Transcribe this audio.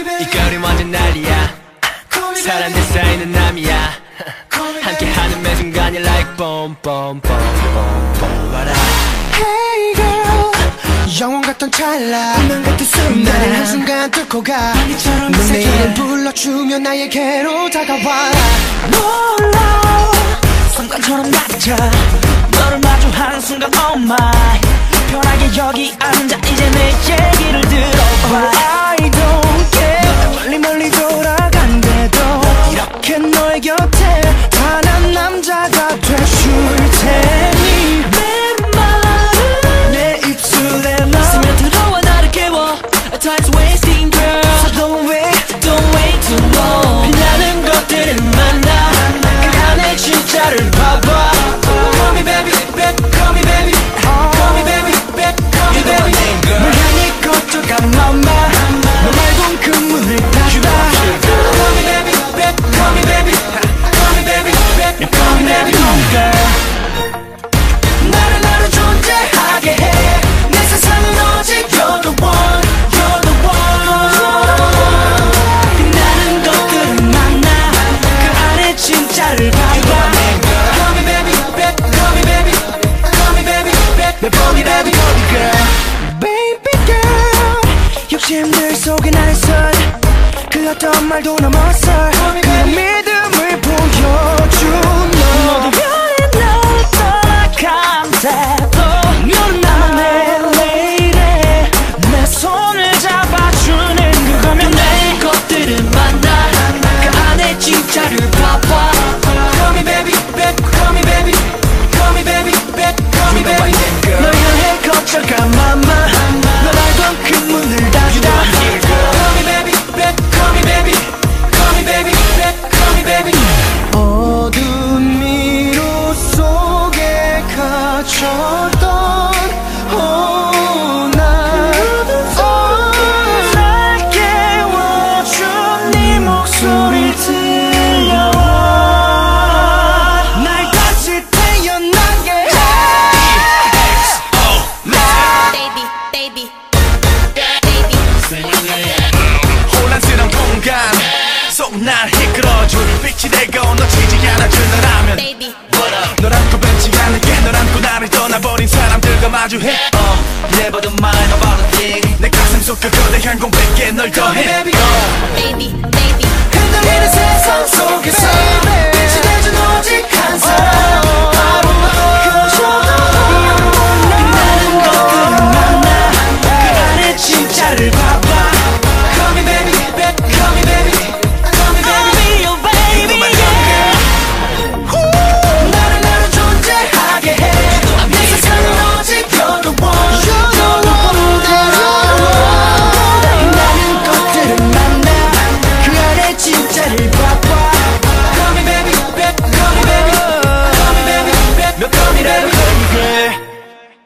이 거리 완전 난리야. 사람들 사이는 남이야. 함께하는 매 순간이 like bomb bomb bomb bomb bomb What up? Hey girl. 영원 같던 찰나. 운명 같은 순간. 나를 한순간 뚫고 가. 너처럼 내 이름 불러주면 나에게로 다가와. 놀라. 순간처럼 낮아. 너를 마주하는 순간 oh my. 편하게 여기 앉아. 이제 내 얘기를 들어봐. Oh, 했던 말도 넘었어. control 마주해 uh, Never the mind about a thing 내 가슴 속 그거대 향 공백에 널 더해 Baby, baby.